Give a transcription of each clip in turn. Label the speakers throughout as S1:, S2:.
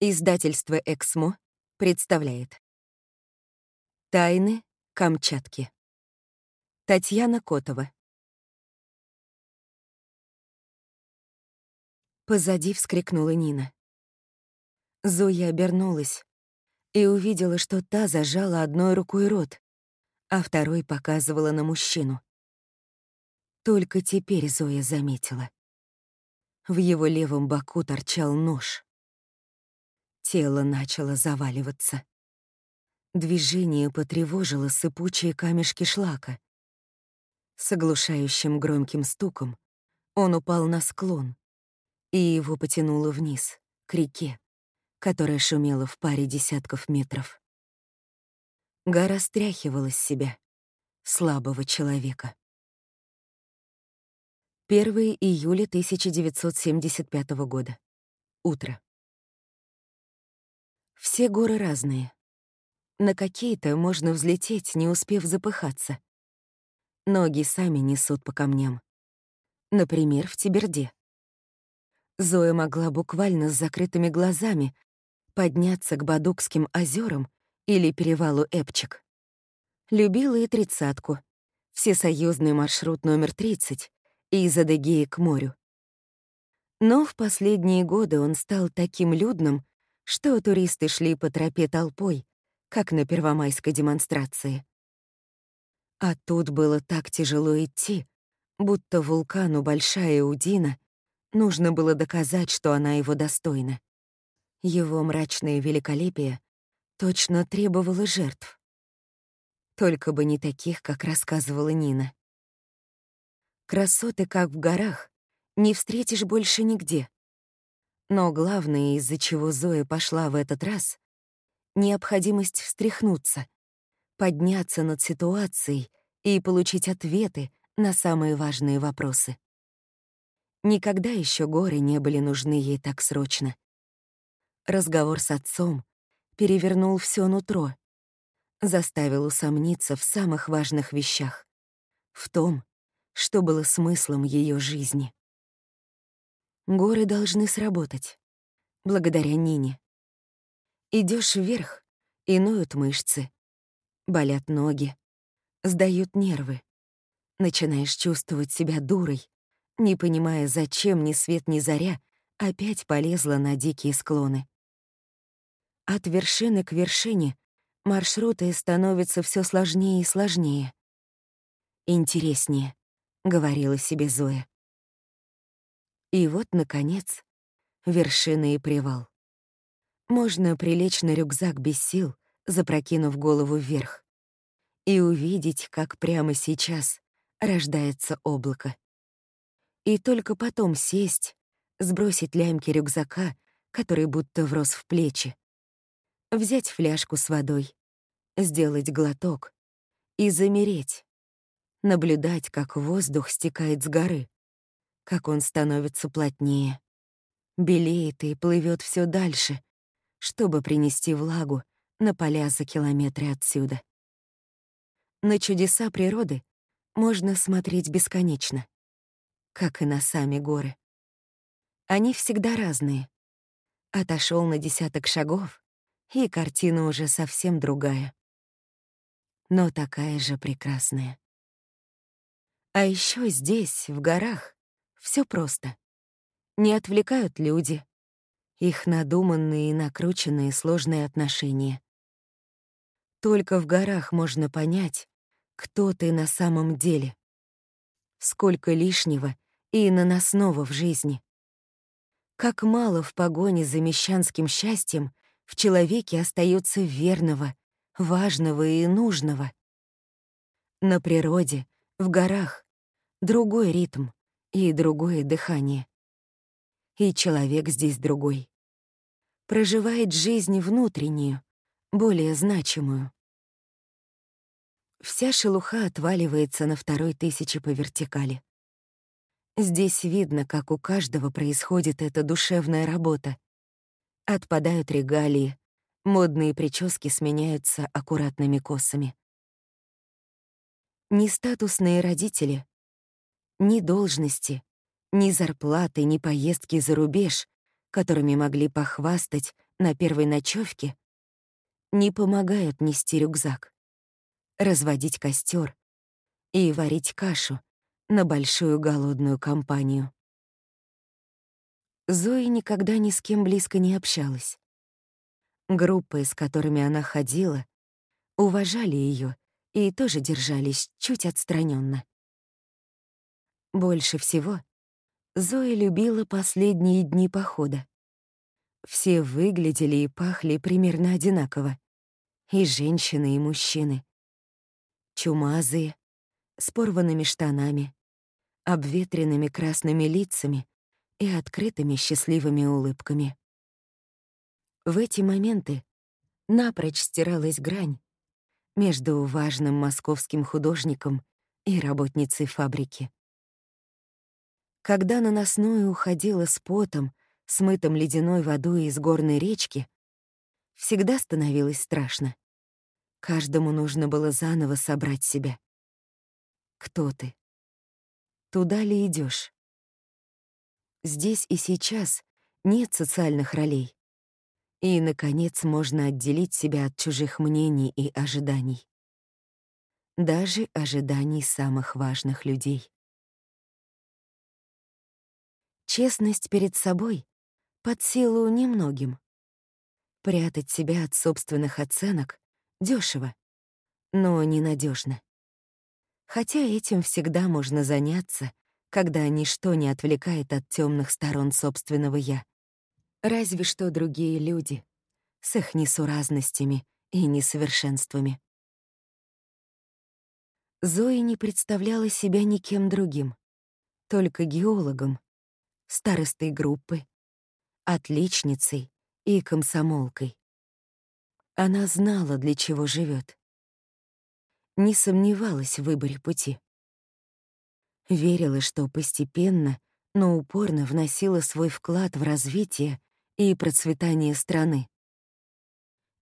S1: Издательство «Эксмо» представляет Тайны Камчатки Татьяна Котова Позади вскрикнула Нина. Зоя обернулась и увидела, что та зажала одной рукой рот, а второй показывала на мужчину. Только теперь Зоя заметила. В его левом боку торчал нож. Тело начало заваливаться. Движение потревожило сыпучие камешки шлака. С оглушающим громким стуком он упал на склон, и его потянуло вниз, к реке, которая шумела в паре десятков метров. Гора стряхивала с себя слабого человека. 1 июля 1975 года. Утро. Все горы разные. На какие-то можно взлететь, не успев запыхаться. Ноги сами несут по камням. Например, в Тиберде. Зоя могла буквально с закрытыми глазами подняться к Бадукским озерам или перевалу Эпчик. Любила и тридцатку, всесоюзный маршрут номер 30 и из Адыгеи к морю. Но в последние годы он стал таким людным, что туристы шли по тропе толпой, как на первомайской демонстрации. А тут было так тяжело идти, будто вулкану Большая Удина нужно было доказать, что она его достойна. Его мрачное великолепие точно требовало жертв. Только бы не таких, как рассказывала Нина. Красоты, как в горах, не встретишь больше нигде. Но главное, из-за чего Зоя пошла в этот раз — необходимость встряхнуться, подняться над ситуацией и получить ответы на самые важные вопросы. Никогда еще горы не были нужны ей так срочно. Разговор с отцом перевернул все нутро, заставил усомниться в самых важных вещах, в том, что было смыслом ее жизни. Горы должны сработать. Благодаря Нине. Идешь вверх, и ноют мышцы. Болят ноги. Сдают нервы. Начинаешь чувствовать себя дурой, не понимая, зачем ни свет ни заря опять полезла на дикие склоны. От вершины к вершине маршруты становятся все сложнее и сложнее. «Интереснее», — говорила себе Зоя. И вот, наконец, вершина и привал. Можно прилечь на рюкзак без сил, запрокинув голову вверх, и увидеть, как прямо сейчас рождается облако. И только потом сесть, сбросить лямки рюкзака, который будто врос в плечи, взять фляжку с водой, сделать глоток и замереть, наблюдать, как воздух стекает с горы, как он становится плотнее, белеет и плывет все дальше, чтобы принести влагу на поля за километры отсюда. На чудеса природы можно смотреть бесконечно, как и на сами горы. Они всегда разные. Отошел на десяток шагов, и картина уже совсем другая. Но такая же прекрасная. А еще здесь, в горах, все просто. Не отвлекают люди. Их надуманные и накрученные сложные отношения. Только в горах можно понять, кто ты на самом деле. Сколько лишнего и наносного в жизни. Как мало в погоне за мещанским счастьем в человеке остается верного, важного и нужного. На природе, в горах, другой ритм, и другое дыхание. И человек здесь другой. Проживает жизнь внутреннюю, более значимую. Вся шелуха отваливается на второй тысячи по вертикали. Здесь видно, как у каждого происходит эта душевная работа. Отпадают регалии, модные прически сменяются аккуратными косами. Нестатусные родители ни должности, ни зарплаты, ни поездки за рубеж, которыми могли похвастать на первой ночевке не помогают нести рюкзак, разводить костер и варить кашу на большую голодную компанию. Зои никогда ни с кем близко не общалась. Группы, с которыми она ходила, уважали ее и тоже держались чуть отстраненно. Больше всего Зоя любила последние дни похода. Все выглядели и пахли примерно одинаково. И женщины, и мужчины. Чумазые, с порванными штанами, обветренными красными лицами и открытыми счастливыми улыбками. В эти моменты напрочь стиралась грань между важным московским художником и работницей фабрики. Когда наносное уходило с потом, смытым ледяной водой из горной речки, всегда становилось страшно. Каждому нужно было заново собрать себя. Кто ты? Туда ли идешь? Здесь и сейчас нет социальных ролей. И, наконец, можно отделить себя от чужих мнений и ожиданий. Даже ожиданий самых важных людей. Честность перед собой под силу немногим. Прятать себя от собственных оценок дешево, но ненадежно. Хотя этим всегда можно заняться, когда ничто не отвлекает от темных сторон собственного «я». Разве что другие люди с их несуразностями и несовершенствами. Зоя не представляла себя никем другим, только геологом, старостой группы, отличницей и комсомолкой. Она знала, для чего живет. Не сомневалась в выборе пути. Верила, что постепенно, но упорно вносила свой вклад в развитие и процветание страны.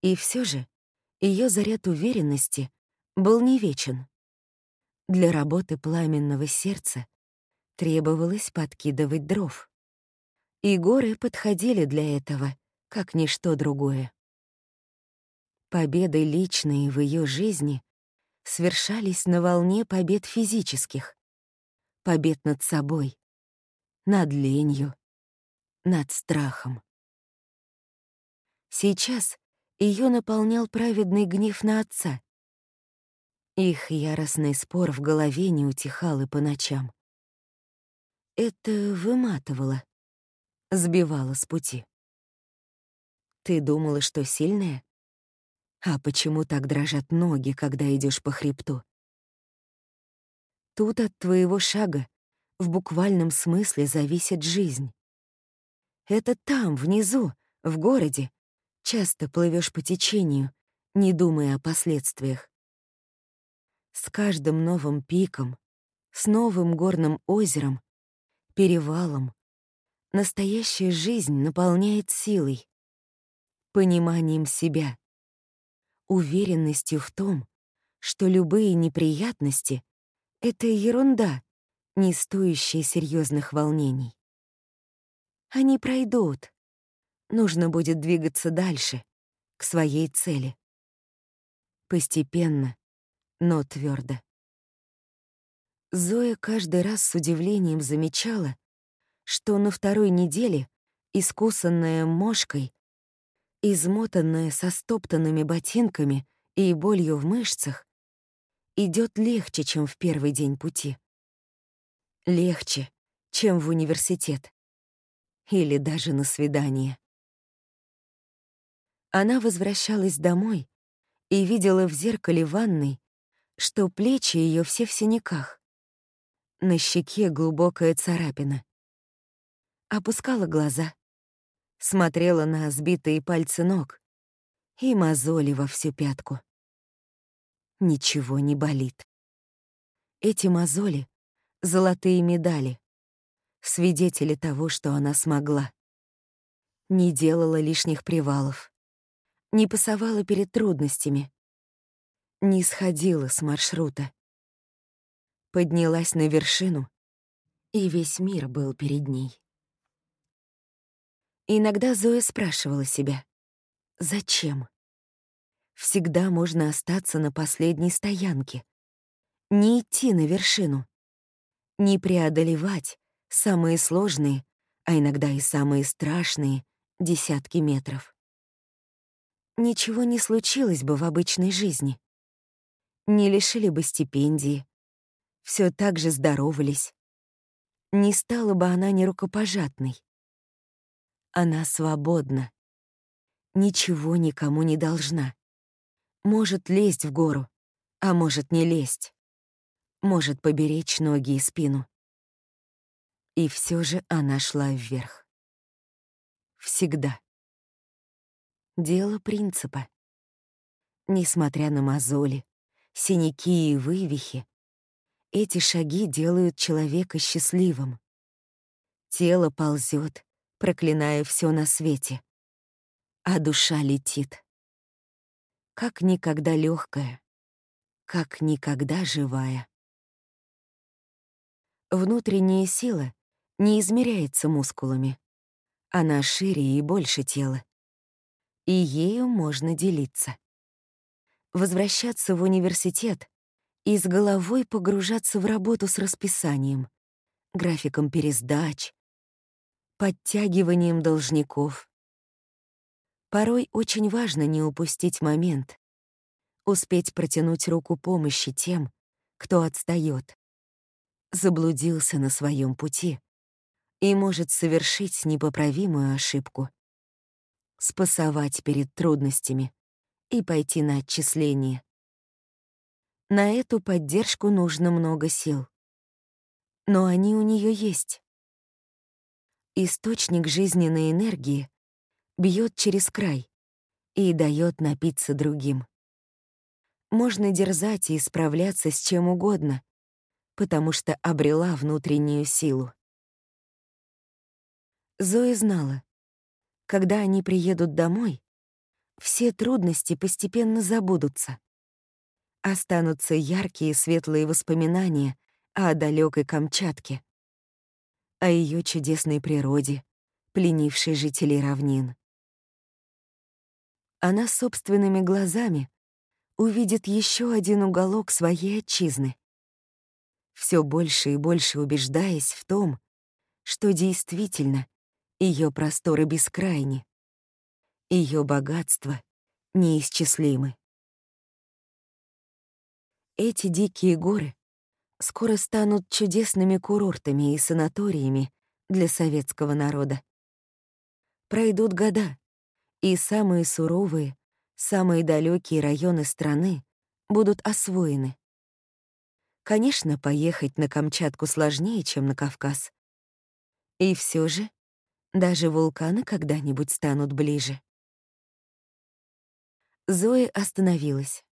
S1: И все же ее заряд уверенности был не вечен. Для работы пламенного сердца требовалось подкидывать дров. И горы подходили для этого, как ничто другое. Победы личные в ее жизни свершались на волне побед физических, побед над собой, над ленью, над страхом. Сейчас ее наполнял праведный гнев на отца. Их яростный спор в голове не утихал и по ночам. Это выматывало, сбивало с пути. Ты думала, что сильная? А почему так дрожат ноги, когда идешь по хребту? Тут от твоего шага в буквальном смысле зависит жизнь. Это там, внизу, в городе, часто плывешь по течению, не думая о последствиях. С каждым новым пиком, с новым горным озером перевалом. Настоящая жизнь наполняет силой, пониманием себя, уверенностью в том, что любые неприятности — это ерунда, не стоящая серьезных волнений. Они пройдут. Нужно будет двигаться дальше, к своей цели. Постепенно, но твердо. Зоя каждый раз с удивлением замечала, что на второй неделе, искусанная мошкой, измотанная со стоптанными ботинками и болью в мышцах, идет легче, чем в первый день пути. Легче, чем в университет. Или даже на свидание. Она возвращалась домой и видела в зеркале ванной, что плечи ее все в синяках, на щеке глубокая царапина. Опускала глаза, смотрела на сбитые пальцы ног и мозоли во всю пятку. Ничего не болит. Эти мозоли — золотые медали, свидетели того, что она смогла. Не делала лишних привалов, не пасовала перед трудностями, не сходила с маршрута поднялась на вершину, и весь мир был перед ней. иногда Зоя спрашивала себя, Зачем? Всегда можно остаться на последней стоянке. Не идти на вершину. Не преодолевать самые сложные, а иногда и самые страшные десятки метров. Ничего не случилось бы в обычной жизни. Не лишили бы стипендии, все так же здоровались. Не стала бы она нерукопожатной. Она свободна. Ничего никому не должна. Может лезть в гору, а может не лезть. Может поберечь ноги и спину. И все же она шла вверх. Всегда. Дело принципа. Несмотря на мозоли, синяки и вывихи, эти шаги делают человека счастливым. Тело ползет, проклиная все на свете, а душа летит. Как никогда легкая, как никогда живая. Внутренняя сила не измеряется мускулами. Она шире и больше тела. И ею можно делиться. Возвращаться в университет и с головой погружаться в работу с расписанием, графиком пересдач, подтягиванием должников. Порой очень важно не упустить момент, успеть протянуть руку помощи тем, кто отстает, заблудился на своем пути и может совершить непоправимую ошибку, спасовать перед трудностями и пойти на отчисление. На эту поддержку нужно много сил. Но они у нее есть. Источник жизненной энергии бьет через край и дает напиться другим. Можно дерзать и справляться с чем угодно, потому что обрела внутреннюю силу. Зоя знала, когда они приедут домой, все трудности постепенно забудутся останутся яркие светлые воспоминания о далекой Камчатке, о ее чудесной природе, пленившей жителей равнин. Она собственными глазами увидит еще один уголок своей отчизны, все больше и больше убеждаясь в том, что действительно ее просторы бескрайни, ее богатства неисчислимы. Эти дикие горы скоро станут чудесными курортами и санаториями для советского народа. Пройдут года, и самые суровые, самые далекие районы страны будут освоены. Конечно, поехать на Камчатку сложнее, чем на Кавказ. И все же даже вулканы когда-нибудь станут ближе. Зоя остановилась,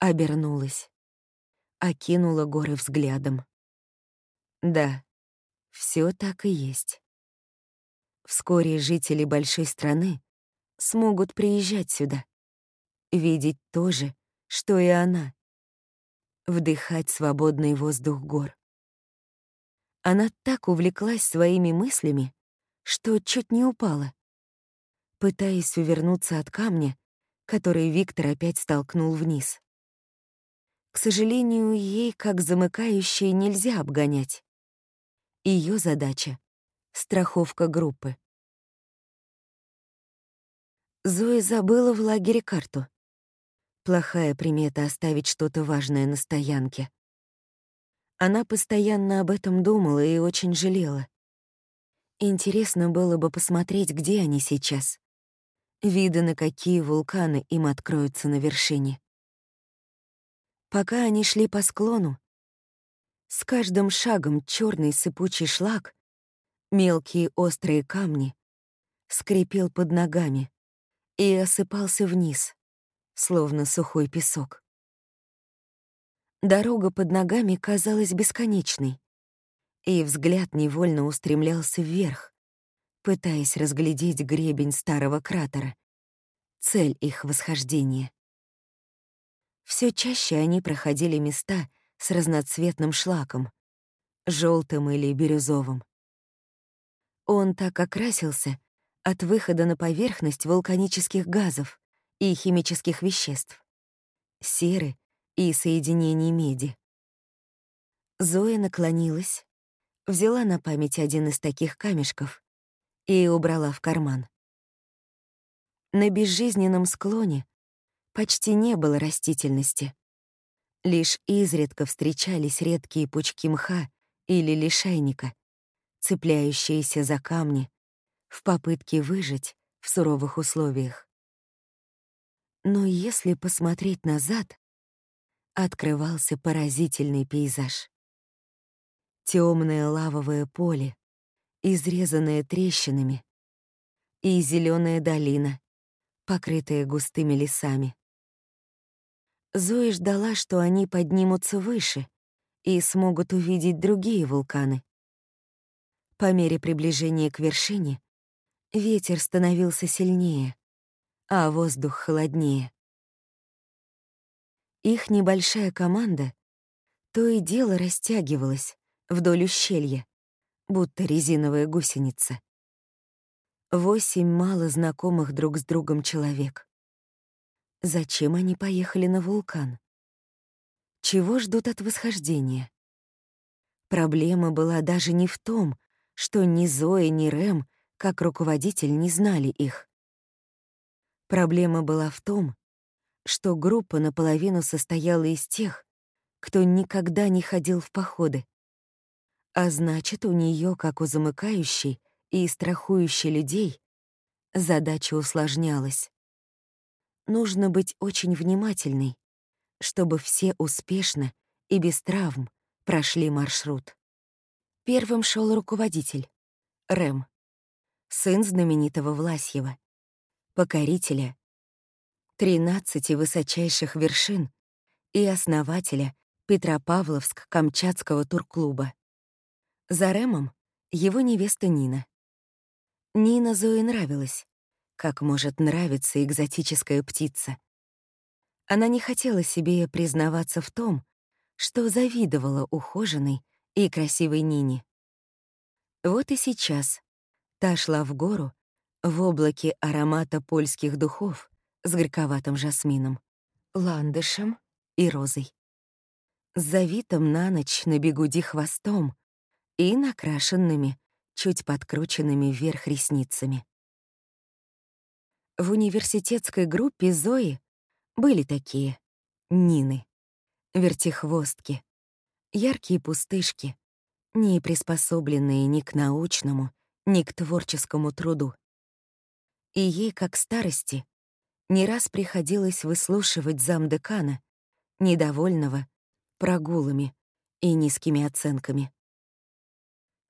S1: обернулась окинула горы взглядом. Да, все так и есть. Вскоре жители большой страны смогут приезжать сюда, видеть то же, что и она, вдыхать свободный воздух гор. Она так увлеклась своими мыслями, что чуть не упала, пытаясь увернуться от камня, который Виктор опять столкнул вниз. К сожалению, ей, как замыкающей, нельзя обгонять. Ее задача — страховка группы. Зоя забыла в лагере карту. Плохая примета оставить что-то важное на стоянке. Она постоянно об этом думала и очень жалела. Интересно было бы посмотреть, где они сейчас. Виды на какие вулканы им откроются на вершине. Пока они шли по склону, с каждым шагом черный сыпучий шлак, мелкие острые камни, скрипел под ногами и осыпался вниз, словно сухой песок. Дорога под ногами казалась бесконечной, и взгляд невольно устремлялся вверх, пытаясь разглядеть гребень старого кратера, цель их восхождения. Все чаще они проходили места с разноцветным шлаком, желтым или бирюзовым. Он так окрасился от выхода на поверхность вулканических газов и химических веществ, серы и соединений меди. Зоя наклонилась, взяла на память один из таких камешков и убрала в карман. На безжизненном склоне почти не было растительности. Лишь изредка встречались редкие пучки мха или лишайника, цепляющиеся за камни в попытке выжить в суровых условиях. Но если посмотреть назад, открывался поразительный пейзаж. Темное лавовое поле, изрезанное трещинами, и зеленая долина, покрытая густыми лесами. Зоя ждала, что они поднимутся выше и смогут увидеть другие вулканы. По мере приближения к вершине ветер становился сильнее, а воздух холоднее. Их небольшая команда то и дело растягивалась вдоль ущелья, будто резиновая гусеница. Восемь мало знакомых друг с другом человек. Зачем они поехали на вулкан? Чего ждут от восхождения? Проблема была даже не в том, что ни Зоя, ни Рэм, как руководитель, не знали их. Проблема была в том, что группа наполовину состояла из тех, кто никогда не ходил в походы. А значит, у нее, как у замыкающей и страхующей людей, задача усложнялась нужно быть очень внимательной, чтобы все успешно и без травм прошли маршрут. Первым шел руководитель, Рэм, сын знаменитого Власьева, покорителя 13 высочайших вершин и основателя Петропавловск-Камчатского турклуба. За Рэмом его невеста Нина. Нина Зое нравилась, как может нравиться экзотическая птица. Она не хотела себе признаваться в том, что завидовала ухоженной и красивой Нине. Вот и сейчас та шла в гору в облаке аромата польских духов с горьковатым жасмином, ландышем и розой. С завитым на ночь на бегуди хвостом и накрашенными, чуть подкрученными вверх ресницами. В университетской группе Зои были такие Нины, вертихвостки, яркие пустышки, не приспособленные ни к научному, ни к творческому труду. И ей, как старости, не раз приходилось выслушивать замдекана, недовольного, прогулами и низкими оценками.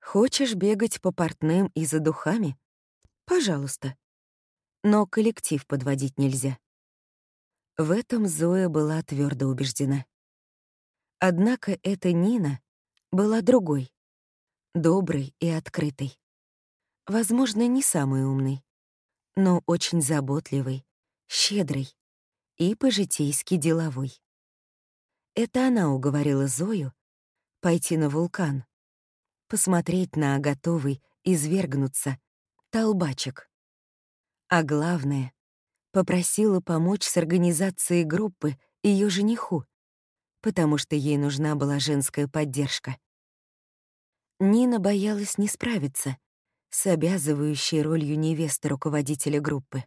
S1: Хочешь бегать по портным и за духами? Пожалуйста но коллектив подводить нельзя. В этом Зоя была твердо убеждена. Однако эта Нина была другой, доброй и открытой. Возможно, не самой умной, но очень заботливой, щедрой и по-житейски деловой. Это она уговорила Зою пойти на вулкан, посмотреть на готовый извергнуться толбачек. А главное, попросила помочь с организацией группы ее жениху, потому что ей нужна была женская поддержка. Нина боялась не справиться с обязывающей ролью невесты руководителя группы.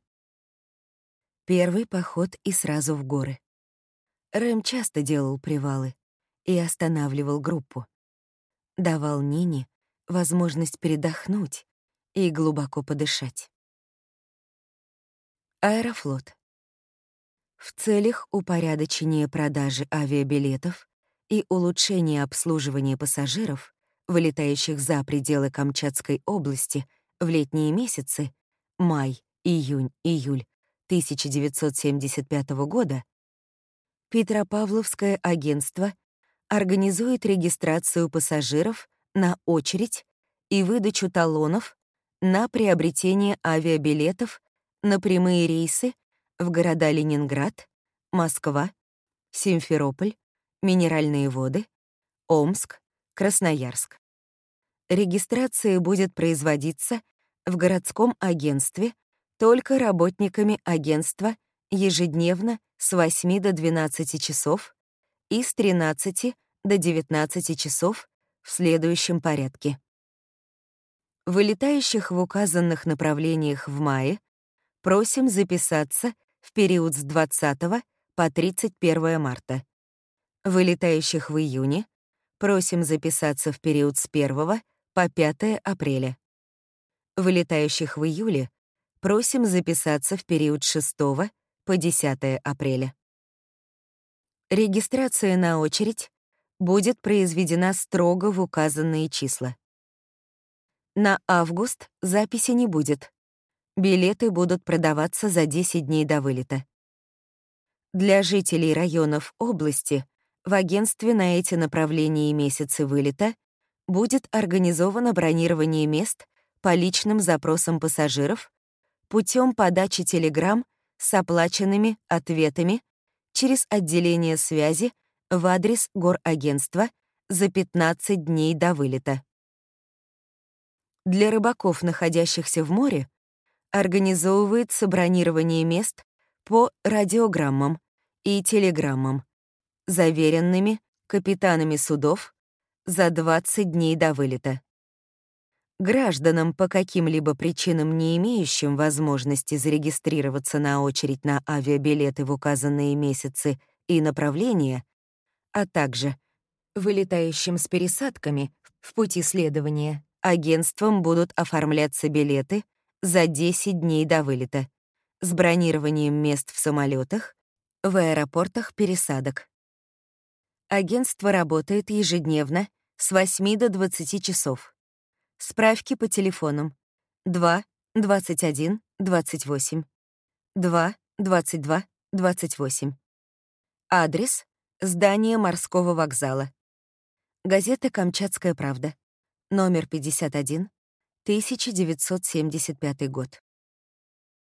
S1: Первый поход и сразу в горы. Рэм часто делал привалы и останавливал группу. Давал Нине возможность передохнуть и глубоко подышать. Аэрофлот. В целях упорядочения продажи авиабилетов и улучшения обслуживания пассажиров, вылетающих за пределы Камчатской области в летние месяцы, май, июнь, июль 1975 года, Петропавловское агентство организует регистрацию пассажиров на очередь и выдачу талонов на приобретение авиабилетов на прямые рейсы в города Ленинград, Москва, Симферополь, Минеральные воды, Омск, Красноярск. Регистрация будет производиться В городском агентстве только работниками агентства ежедневно с 8 до 12 часов и с 13 до 19 часов в следующем порядке. Вылетающих в указанных направлениях в мае просим записаться в период с 20 по 31 марта. Вылетающих в июне просим записаться в период с 1 по 5 апреля. Вылетающих в июле просим записаться в период с 6 по 10 апреля. Регистрация на очередь будет произведена строго в указанные числа. На август записи не будет. Билеты будут продаваться за 10 дней до вылета. Для жителей районов области в агентстве на эти направления и месяцы вылета будет организовано бронирование мест по личным запросам пассажиров путем подачи телеграмм с оплаченными ответами через отделение связи в адрес горагентства за 15 дней до вылета. Для рыбаков, находящихся в море, организовывается бронирование мест по радиограммам и телеграммам, заверенными капитанами судов за 20 дней до вылета. Гражданам, по каким-либо причинам не имеющим возможности зарегистрироваться на очередь на авиабилеты в указанные месяцы и направления, а также вылетающим с пересадками в пути следования, агентством будут оформляться билеты за 10 дней до вылета с бронированием мест в самолетах, в аэропортах пересадок. Агентство работает ежедневно с 8 до 20 часов. Справки по телефонам 2 21 28 2 22 28. Адрес — здание морского вокзала. Газета «Камчатская правда». Номер 51, 1975 год.